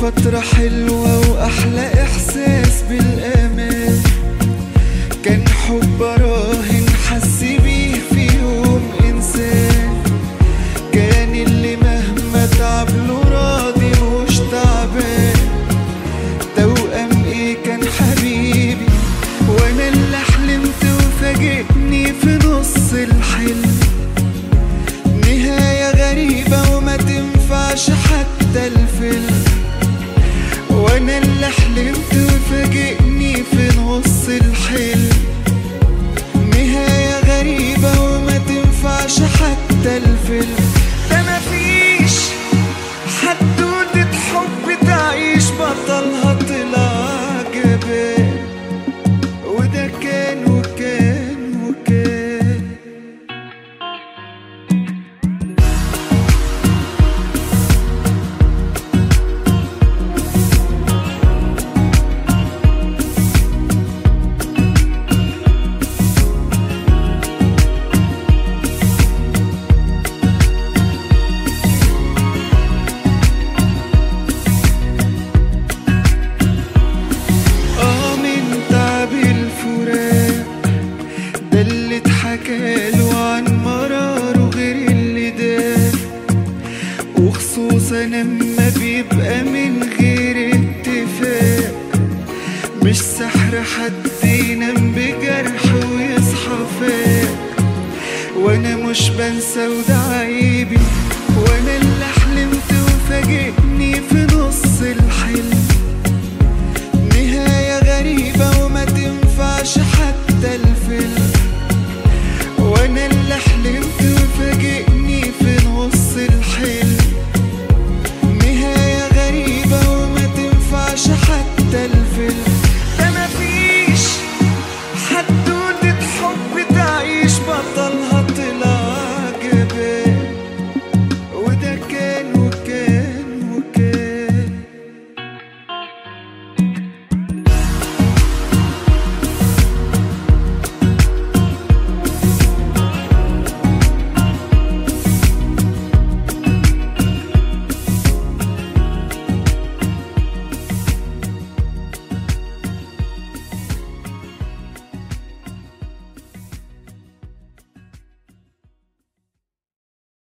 فترة حلوة وأحلى إحساس بالأمان. كان حب راهن حس بيه في يوم إنسان. كان اللي مهما تعب له راضي مش تعبان. توأم إيه كان حبيبي؟ وأنا اللي حلمت وفاجئني في نص الحلم. نهاية غريبة وما تنفعش حتى الفيلم وأنا اللي حلمت وفاجئني في نص الحلم وخصوصا لما بيبقى من غير اتفاق. مش سحر حد ينام بجرح ويصحى فاق. وأنا مش بنسى وده عيبي وأنا اللي حلمت وفاجئني في نص